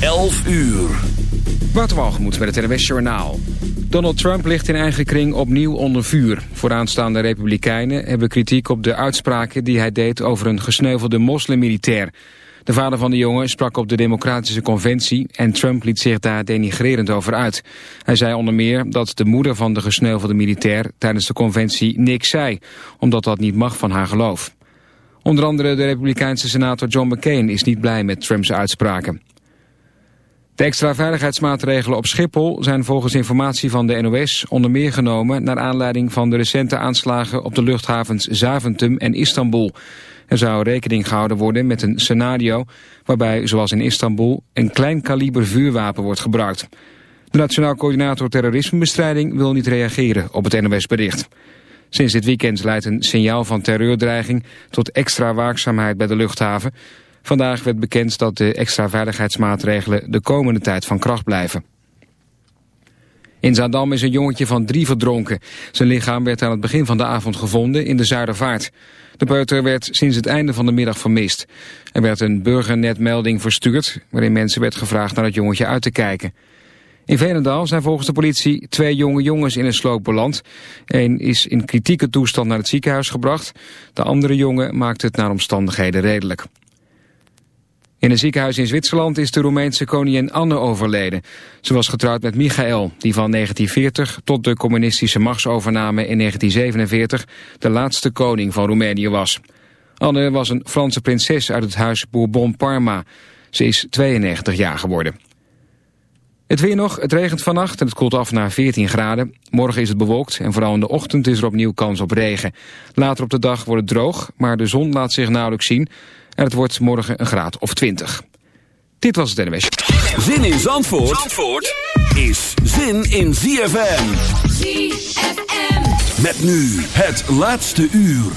11 uur. Waterwalgemoed met het NWS Journaal. Donald Trump ligt in eigen kring opnieuw onder vuur. Vooraanstaande republikeinen hebben kritiek op de uitspraken die hij deed over een gesneuvelde moslimmilitair. De vader van de jongen sprak op de democratische conventie en Trump liet zich daar denigrerend over uit. Hij zei onder meer dat de moeder van de gesneuvelde militair tijdens de conventie niks zei, omdat dat niet mag van haar geloof. Onder andere de republikeinse senator John McCain is niet blij met Trumps uitspraken. De extra veiligheidsmaatregelen op Schiphol zijn volgens informatie van de NOS onder meer genomen naar aanleiding van de recente aanslagen op de luchthavens Zaventem en Istanbul. Er zou rekening gehouden worden met een scenario waarbij, zoals in Istanbul, een klein kaliber vuurwapen wordt gebruikt. De Nationaal Coördinator Terrorismebestrijding wil niet reageren op het NOS-bericht. Sinds dit weekend leidt een signaal van terreurdreiging tot extra waakzaamheid bij de luchthaven. Vandaag werd bekend dat de extra veiligheidsmaatregelen de komende tijd van kracht blijven. In Zaandam is een jongetje van drie verdronken. Zijn lichaam werd aan het begin van de avond gevonden in de Zuidervaart. De peuter werd sinds het einde van de middag vermist. Er werd een burgernetmelding verstuurd... waarin mensen werd gevraagd naar het jongetje uit te kijken. In Veenendaal zijn volgens de politie twee jonge jongens in een sloop beland. Eén is in kritieke toestand naar het ziekenhuis gebracht. De andere jongen maakt het naar omstandigheden redelijk. In een ziekenhuis in Zwitserland is de Roemeense koningin Anne overleden. Ze was getrouwd met Michael, die van 1940 tot de communistische machtsovername in 1947 de laatste koning van Roemenië was. Anne was een Franse prinses uit het huis Bourbon-Parma. Ze is 92 jaar geworden. Het weer nog, het regent vannacht en het koelt af naar 14 graden. Morgen is het bewolkt en vooral in de ochtend is er opnieuw kans op regen. Later op de dag wordt het droog, maar de zon laat zich nauwelijks zien... en het wordt morgen een graad of 20. Dit was het NWS. Zin in Zandvoort, Zandvoort is zin in ZFM. ZFM. Met nu het laatste uur.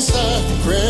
inside.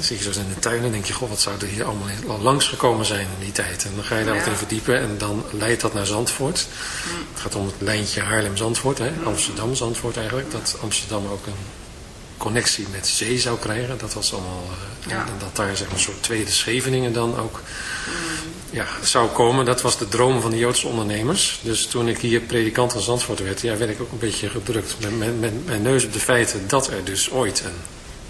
Zie je zo in de tuin en denk je, goh, wat zou er hier allemaal al langs gekomen zijn in die tijd. En dan ga je daar ja. wat in verdiepen en dan leidt dat naar Zandvoort. Mm. Het gaat om het lijntje Haarlem-Zandvoort, Amsterdam-Zandvoort eigenlijk. Dat Amsterdam ook een connectie met zee zou krijgen. Dat was allemaal, uh, ja. en dat daar zeg maar, een soort tweede Scheveningen dan ook ja, zou komen. Dat was de droom van de Joodse ondernemers. Dus toen ik hier predikant van Zandvoort werd, ja, werd ik ook een beetje gedrukt met mijn neus op de feiten dat er dus ooit een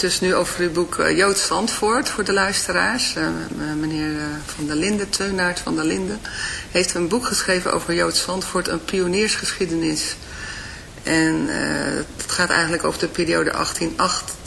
Het dus nu over uw boek uh, Joods Zandvoort voor de luisteraars. Uh, meneer uh, Van der Linden, Teunaert van der Linden, heeft een boek geschreven over Joods Zandvoort, een pioniersgeschiedenis. En het gaat eigenlijk over de periode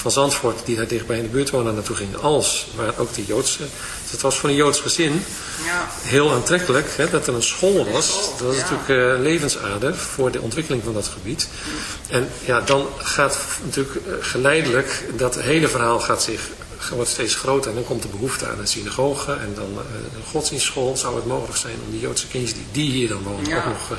van Zandvoort die daar dichtbij in de buurt wonen naartoe gingen, als waar ook die Joodse. Dus het was voor een Joods gezin ja. heel aantrekkelijk hè, dat er een school was. Dat was ja. natuurlijk uh, levensader voor de ontwikkeling van dat gebied. En ja, dan gaat natuurlijk uh, geleidelijk dat hele verhaal gaat zich wordt steeds groter en dan komt de behoefte aan een synagoge en dan uh, een godsdienstschool. Zou het mogelijk zijn om die Joodse kindjes die, die hier dan wonen ook nog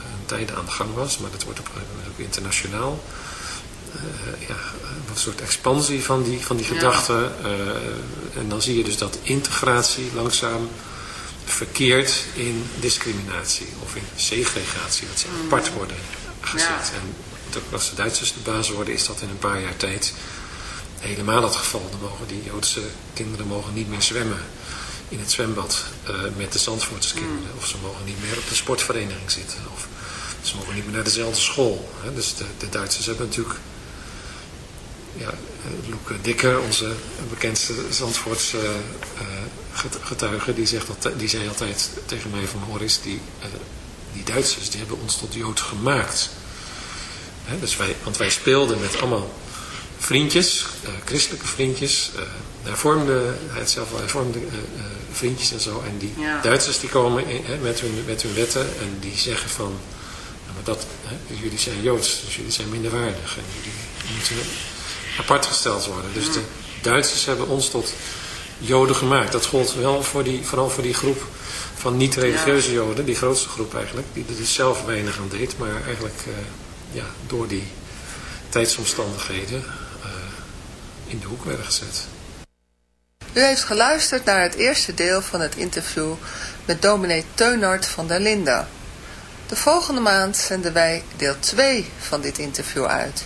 een tijd aan de gang was... maar dat wordt op een gegeven moment ook internationaal... Uh, ja, een soort expansie van die, van die ja. gedachten. Uh, en dan zie je dus dat integratie langzaam verkeert in discriminatie of in segregatie, dat ze mm. apart worden gezet. Ja. En als de Duitsers de baas worden, is dat in een paar jaar tijd helemaal het geval. Dan mogen die Joodse kinderen mogen niet meer zwemmen in het zwembad uh, met de Zandvoortse kinderen. Mm. Of ze mogen niet meer op de sportvereniging zitten. Of ze mogen niet meer naar dezelfde school. Hè. Dus de, de Duitsers hebben natuurlijk ja, Loeke Dikker, onze bekendste Zandvoortse getuige, die, zegt dat, die zei altijd tegen mij van Horis, die, die Duitsers die hebben ons tot Jood gemaakt. dus wij, want wij speelden met allemaal vriendjes, christelijke vriendjes, hervormde, hij zelf wel hervormde vriendjes en zo. En die Duitsers die komen met, hun, met hun wetten en die zeggen van, maar dat, jullie zijn Joods, dus jullie zijn minderwaardig en jullie moeten apart gesteld worden. Dus de Duitsers hebben ons tot Joden gemaakt. Dat gold wel voor die, vooral voor die groep van niet-religieuze Joden, die grootste groep eigenlijk, die er dus zelf weinig aan deed, maar eigenlijk uh, ja, door die tijdsomstandigheden uh, in de hoek werden gezet. U heeft geluisterd naar het eerste deel van het interview met dominee Teunart van der Linde. De volgende maand zenden wij deel 2 van dit interview uit.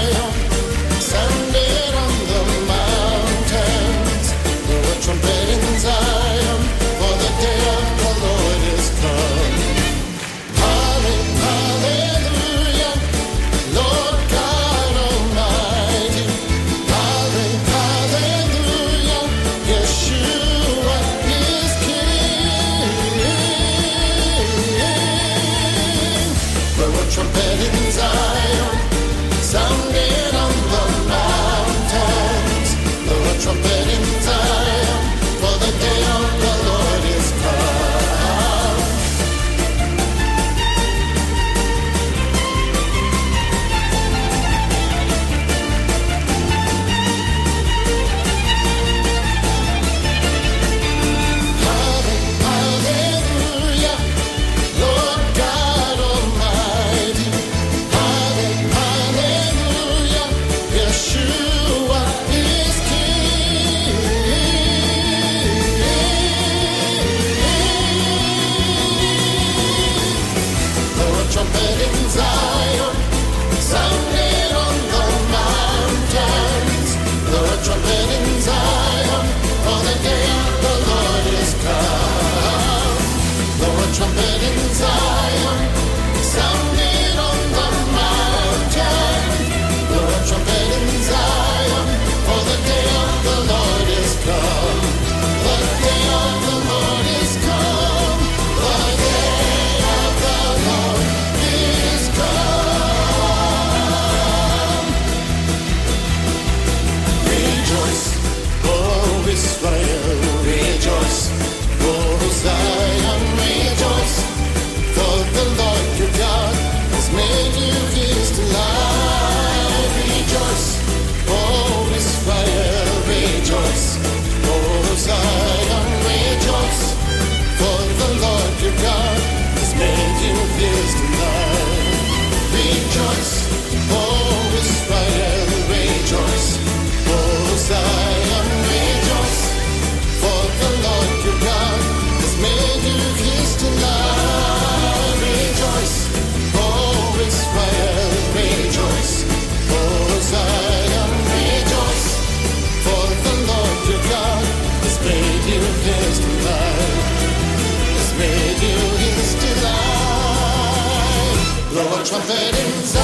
elevators.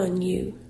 Upon you.